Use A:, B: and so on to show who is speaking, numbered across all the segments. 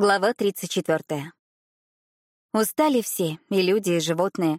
A: Глава 34. Устали все, и люди, и животные.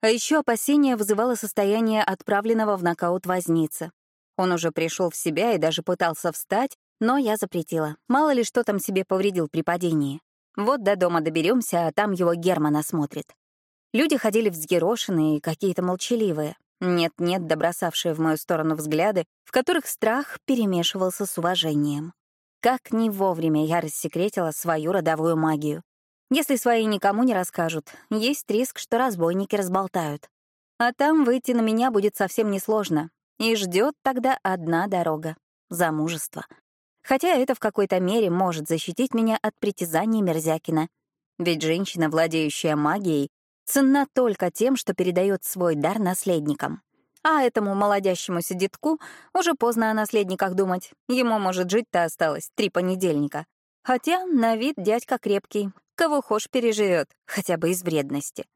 A: А еще опасение вызывало состояние отправленного в нокаут возницы. Он уже пришел в себя и даже пытался встать, но я запретила. Мало ли что там себе повредил при падении. Вот до дома доберемся, а там его Герман осмотрит. Люди ходили взъерошенные и какие-то молчаливые. Нет-нет, добросавшие в мою сторону взгляды, в которых страх перемешивался с уважением. Как не вовремя я рассекретила свою родовую магию. Если свои никому не расскажут, есть риск, что разбойники разболтают. А там выйти на меня будет совсем несложно. И ждет тогда одна дорога — замужество. Хотя это в какой-то мере может защитить меня от притязаний Мерзякина. Ведь женщина, владеющая магией, ценна только тем, что передает свой дар наследникам. А этому молодящемуся детку уже поздно о наследниках думать. Ему, может, жить-то осталось три понедельника. Хотя на вид дядька крепкий, кого хошь переживет, хотя бы из вредности.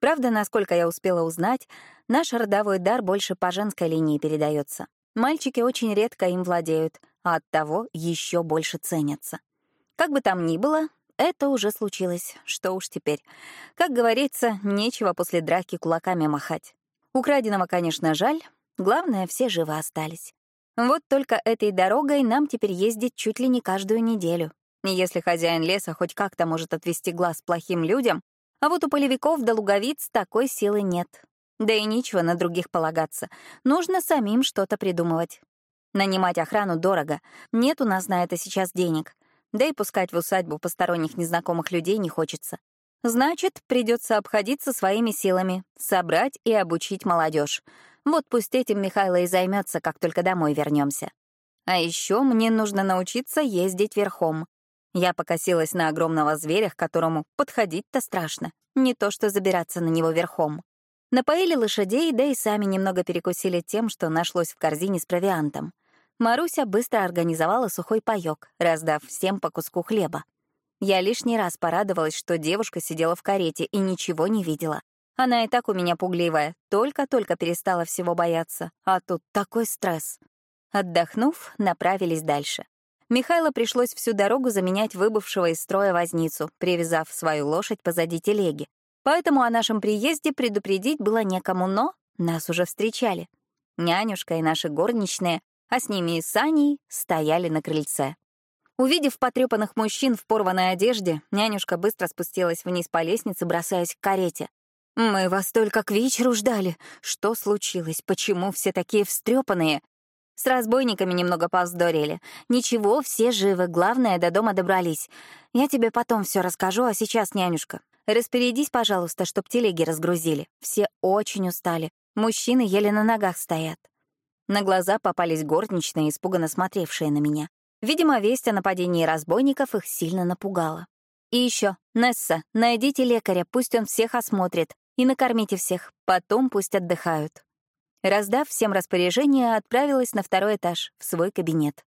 A: Правда, насколько я успела узнать, наш родовой дар больше по женской линии передается. Мальчики очень редко им владеют, а оттого еще больше ценятся. Как бы там ни было, это уже случилось, что уж теперь. Как говорится, нечего после драки кулаками махать. Украденного, конечно, жаль, главное, все живы остались. Вот только этой дорогой нам теперь ездить чуть ли не каждую неделю. И если хозяин леса хоть как-то может отвести глаз плохим людям, а вот у полевиков да луговиц такой силы нет. Да и нечего на других полагаться. Нужно самим что-то придумывать. Нанимать охрану дорого. Нет у нас на это сейчас денег. Да и пускать в усадьбу посторонних незнакомых людей не хочется. Значит, придется обходиться своими силами, собрать и обучить молодежь. Вот пусть этим Михайло и займется, как только домой вернемся. А еще мне нужно научиться ездить верхом. Я покосилась на огромного зверя, к которому подходить-то страшно. Не то что забираться на него верхом. Напоили лошадей, да и сами немного перекусили тем, что нашлось в корзине с провиантом. Маруся быстро организовала сухой паёк, раздав всем по куску хлеба. Я лишний раз порадовалась, что девушка сидела в карете и ничего не видела. Она и так у меня пугливая, только-только перестала всего бояться, а тут такой стресс. Отдохнув, направились дальше. Михайло пришлось всю дорогу заменять выбывшего из строя возницу, привязав свою лошадь позади телеги. Поэтому о нашем приезде предупредить было некому, но нас уже встречали. Нянюшка и наши горничные, а с ними и Саней, стояли на крыльце. Увидев потрепанных мужчин в порванной одежде, нянюшка быстро спустилась вниз по лестнице, бросаясь к карете. «Мы вас только к вечеру ждали. Что случилось? Почему все такие встрепанные?» С разбойниками немного повздорили. Ничего, все живы, главное, до дома добрались. Я тебе потом все расскажу, а сейчас, нянюшка, распорядись, пожалуйста, чтоб телеги разгрузили. Все очень устали. Мужчины еле на ногах стоят. На глаза попались горничные, испуганно смотревшие на меня. Видимо, весть о нападении разбойников их сильно напугала. И еще, Несса, найдите лекаря, пусть он всех осмотрит, и накормите всех, потом пусть отдыхают. Раздав всем распоряжение, отправилась на второй этаж, в свой кабинет.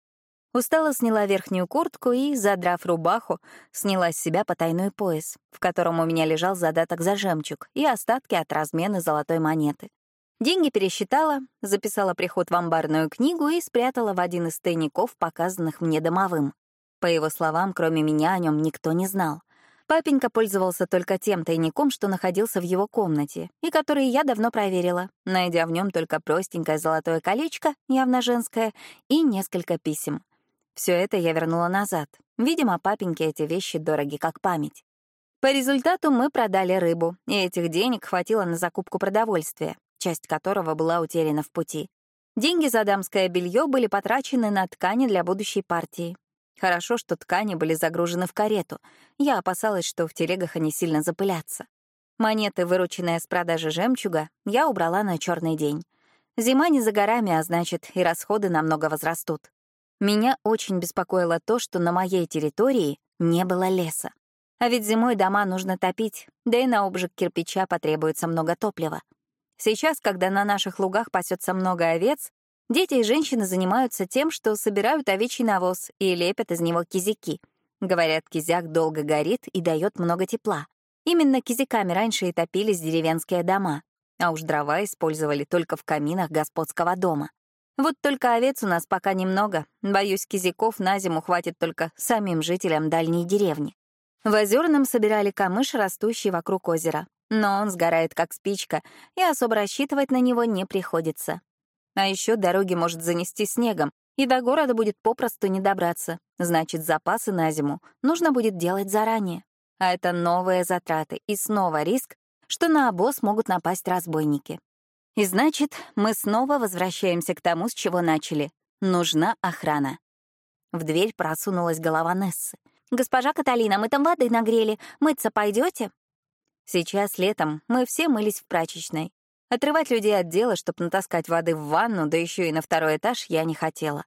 A: Устала сняла верхнюю куртку и, задрав рубаху, сняла с себя потайной пояс, в котором у меня лежал задаток за жемчуг и остатки от размены золотой монеты. Деньги пересчитала, записала приход в амбарную книгу и спрятала в один из тайников, показанных мне домовым. По его словам, кроме меня о нем никто не знал. Папенька пользовался только тем тайником, что находился в его комнате, и который я давно проверила, найдя в нем только простенькое золотое колечко, явно женское, и несколько писем. Все это я вернула назад. Видимо, папеньке эти вещи дороги как память. По результату мы продали рыбу, и этих денег хватило на закупку продовольствия, часть которого была утеряна в пути. Деньги за дамское белье были потрачены на ткани для будущей партии. Хорошо, что ткани были загружены в карету. Я опасалась, что в телегах они сильно запылятся. Монеты, вырученные с продажи жемчуга, я убрала на черный день. Зима не за горами, а значит, и расходы намного возрастут. Меня очень беспокоило то, что на моей территории не было леса. А ведь зимой дома нужно топить, да и на обжиг кирпича потребуется много топлива. Сейчас, когда на наших лугах пасется много овец, дети и женщины занимаются тем, что собирают овечий навоз и лепят из него кизяки. Говорят, кизяк долго горит и дает много тепла. Именно кизяками раньше и топились деревенские дома, а уж дрова использовали только в каминах господского дома. Вот только овец у нас пока немного. Боюсь, кизяков на зиму хватит только самим жителям дальней деревни. В Озерном собирали камыш, растущий вокруг озера. Но он сгорает как спичка, и особо рассчитывать на него не приходится. А еще дороги может занести снегом, и до города будет попросту не добраться. Значит, запасы на зиму нужно будет делать заранее. А это новые затраты и снова риск, что на обоз могут напасть разбойники. И значит, мы снова возвращаемся к тому, с чего начали. Нужна охрана. В дверь просунулась голова Нессы. «Госпожа Каталина, мы там воды нагрели. Мыться пойдете? Сейчас летом мы все мылись в прачечной. Отрывать людей от дела, чтобы натаскать воды в ванну, да еще и на второй этаж, я не хотела.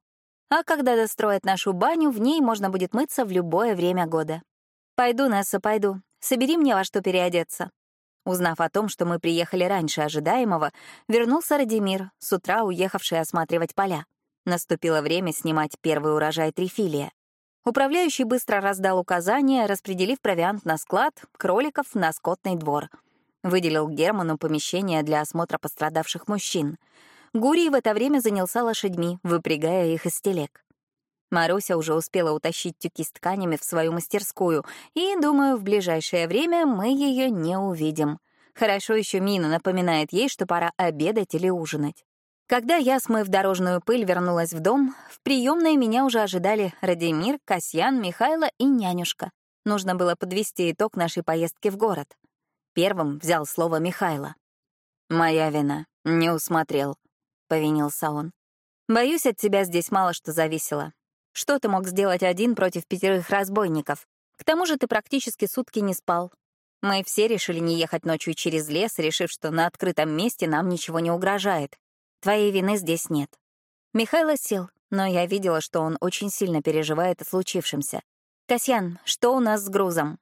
A: А когда достроят нашу баню, в ней можно будет мыться в любое время года. Пойду, Несса, пойду. Собери мне во что переодеться. Узнав о том, что мы приехали раньше ожидаемого, вернулся Радимир, с утра уехавший осматривать поля. Наступило время снимать первый урожай трифилия. Управляющий быстро раздал указания, распределив провиант на склад, кроликов — на скотный двор. Выделил Герману помещение для осмотра пострадавших мужчин. Гурий в это время занялся лошадьми, выпрягая их из телег. Маруся уже успела утащить тюки с тканями в свою мастерскую, и, думаю, в ближайшее время мы ее не увидим. Хорошо еще Мина напоминает ей, что пора обедать или ужинать. Когда я, смыв дорожную пыль, вернулась в дом, в приемной меня уже ожидали Радимир, Касьян, Михайло и нянюшка. Нужно было подвести итог нашей поездки в город. Первым взял слово Михайло. «Моя вина. Не усмотрел», — повинился он. «Боюсь, от тебя здесь мало что зависело. Что ты мог сделать один против пятерых разбойников? К тому же ты практически сутки не спал. Мы все решили не ехать ночью через лес, решив, что на открытом месте нам ничего не угрожает. Твоей вины здесь нет. Михайло сел, но я видела, что он очень сильно переживает о случившемся. «Касьян, что у нас с грузом?»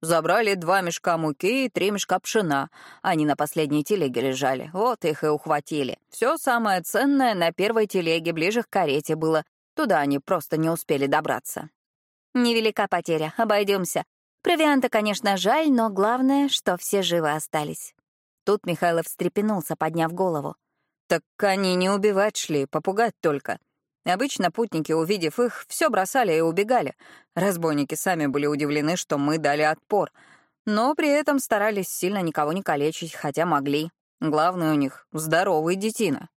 B: «Забрали два мешка муки и три мешка пшена. Они на последней телеге лежали. Вот их и ухватили. Все самое ценное на первой телеге ближе к карете было. Туда они просто не успели добраться».
A: «Невелика потеря. Обойдемся. Провианта, конечно, жаль, но главное, что все живы остались». Тут Михайлов встрепенулся, подняв голову.
B: Так они не убивать шли, попугать только. Обычно путники, увидев их, все бросали и убегали. Разбойники сами были удивлены, что мы дали отпор. Но при этом старались сильно никого не калечить, хотя могли. Главное у них — здоровый детина.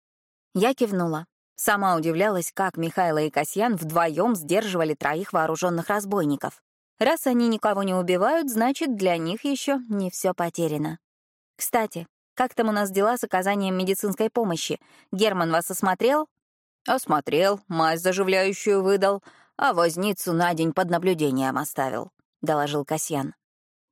A: Я кивнула. Сама удивлялась, как Михайло и Касьян вдвоем сдерживали троих вооруженных разбойников. Раз они никого не убивают, значит, для них еще не все потеряно. Кстати, как там у нас дела с оказанием медицинской помощи? Герман вас осмотрел?
B: Осмотрел, мазь заживляющую выдал, а возницу на день под наблюдением оставил, — доложил Касьян.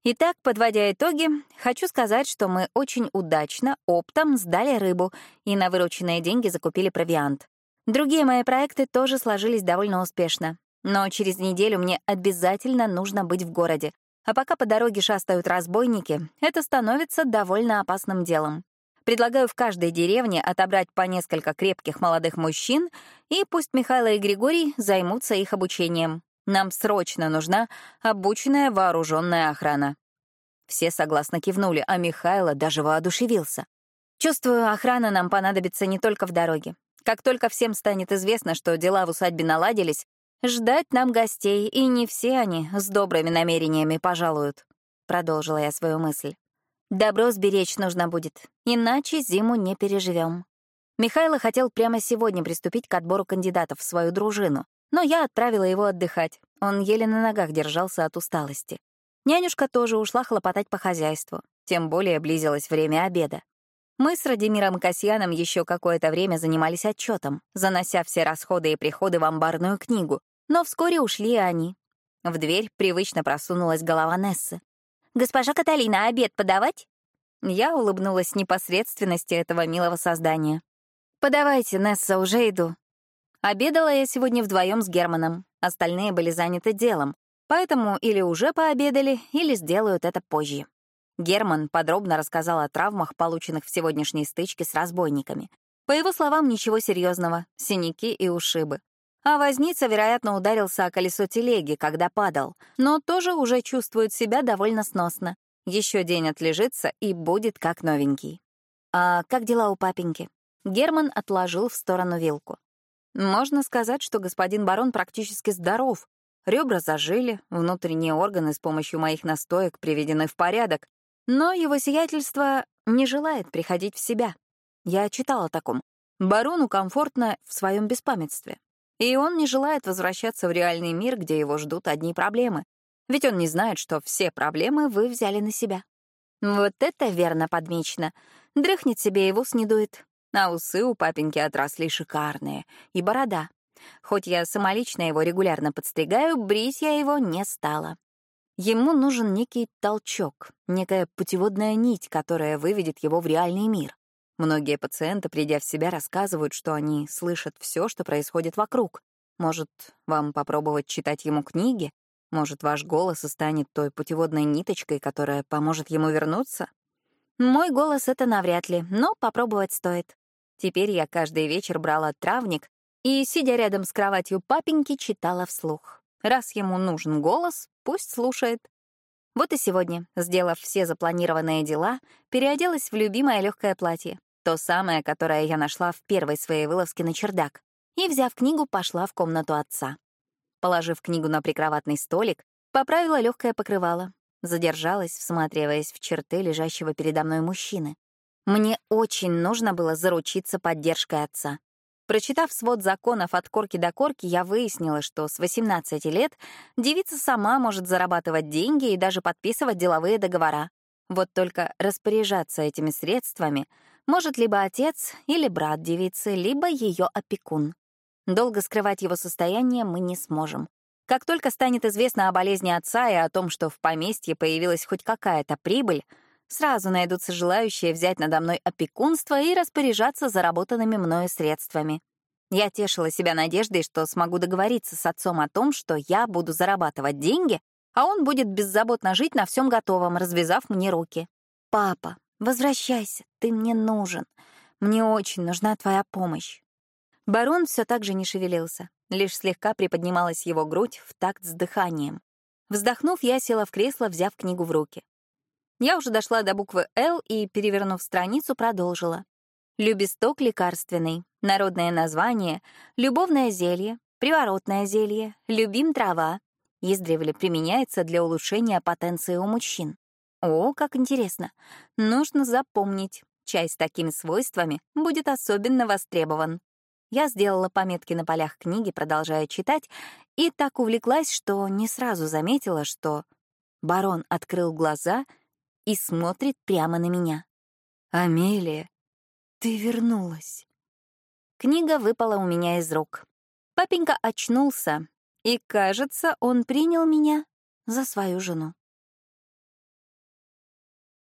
A: Итак, подводя итоги, хочу сказать, что мы очень удачно оптом сдали рыбу и на вырученные деньги закупили провиант. Другие мои проекты тоже сложились довольно успешно. Но через неделю мне обязательно нужно быть в городе, а пока по дороге шастают разбойники, это становится довольно опасным делом. Предлагаю в каждой деревне отобрать по несколько крепких молодых мужчин, и пусть Михайло и Григорий займутся их обучением. Нам срочно нужна обученная вооруженная охрана. Все согласно кивнули, а Михайло даже воодушевился. Чувствую, охрана нам понадобится не только в дороге. Как только всем станет известно, что дела в усадьбе наладились, Ждать нам гостей, и не все они с добрыми намерениями пожалуют. Продолжила я свою мысль. Добро сберечь нужно будет, иначе зиму не переживем. Михайло хотел прямо сегодня приступить к отбору кандидатов в свою дружину, но я отправила его отдыхать. Он еле на ногах держался от усталости. Нянюшка тоже ушла хлопотать по хозяйству, тем более близилось время обеда. Мы с Радимиром Касьяном еще какое-то время занимались отчетом, занося все расходы и приходы в амбарную книгу, но вскоре ушли они. В дверь привычно просунулась голова Нессы. «Госпожа Каталина, обед подавать?» Я улыбнулась непосредственности этого милого создания. «Подавайте, Несса, уже иду». Обедала я сегодня вдвоем с Германом. Остальные были заняты делом, поэтому или уже пообедали, или сделают это позже. Герман подробно рассказал о травмах, полученных в сегодняшней стычке с разбойниками. По его словам, ничего серьезного, синяки и ушибы. А возница, вероятно, ударился о колесо телеги, когда падал, но тоже уже чувствует себя довольно сносно. Еще день отлежится и будет как новенький. А как дела у папеньки? Герман отложил в сторону вилку. Можно сказать, что господин барон практически здоров.
B: Ребра зажили, внутренние органы с помощью моих настоек приведены в порядок, но его сиятельство не желает приходить в себя. Я читала о таком. Барону комфортно в своем беспамятстве. И он не желает возвращаться в реальный мир, где его ждут одни проблемы. Ведь он не знает, что все проблемы вы взяли на себя. Вот это верно подмечено. Дрыхнет себе и в ус не дует. А усы у папеньки отросли шикарные. И борода. Хоть я самолично его регулярно подстригаю, брить я его не стала. Ему нужен некий толчок, некая путеводная нить, которая выведет его в реальный мир. Многие пациенты, придя в себя, рассказывают, что они слышат все, что происходит вокруг. Может, вам попробовать читать ему книги? Может, ваш голос и станет той путеводной ниточкой, которая поможет ему вернуться? Мой голос — это навряд ли, но попробовать стоит. Теперь я каждый вечер брала травник и, сидя рядом с кроватью папеньки, читала вслух. Раз ему нужен голос, пусть слушает. Вот и сегодня, сделав все запланированные дела, переоделась в любимое легкое платье, то самое, которое я нашла в первой своей вылазке на чердак, и, взяв книгу, пошла в комнату отца. Положив книгу на прикроватный столик, поправила легкое покрывало, задержалась, всматриваясь в черты лежащего передо мной мужчины. Мне очень нужно было заручиться поддержкой отца. Прочитав свод законов от корки до корки, я выяснила, что с 18 лет девица сама может зарабатывать деньги и даже подписывать деловые договора. Вот только распоряжаться этими средствами может либо отец или брат девицы, либо ее опекун. Долго скрывать его состояние мы не сможем. Как только станет известно о болезни отца и о том, что в поместье появилась хоть какая-то прибыль, сразу найдутся желающие взять надо мной опекунство и распоряжаться заработанными мною средствами. Я тешила себя надеждой, что смогу договориться с отцом о том, что я буду зарабатывать деньги, а он будет беззаботно жить на всем готовом, развязав мне руки. «Папа, возвращайся, ты мне нужен. Мне очень нужна твоя помощь». Барон все так же не шевелился, лишь слегка приподнималась его грудь в такт с дыханием. Вздохнув, я села в кресло, взяв книгу в руки. Я уже дошла до буквы «Л» и, перевернув страницу, продолжила. Любесток лекарственный, народное название, любовное зелье, приворотное зелье, любим трава. Издревле применяется для улучшения потенции у мужчин. О, как интересно. Нужно запомнить. Чай с такими свойствами будет особенно востребован. Я сделала пометки на полях книги, продолжая читать, и так увлеклась, что не сразу заметила, что барон открыл глаза — и смотрит прямо на меня. «Амелия, ты вернулась». Книга выпала у меня из рук. Папенька очнулся, и, кажется, он принял меня за свою жену.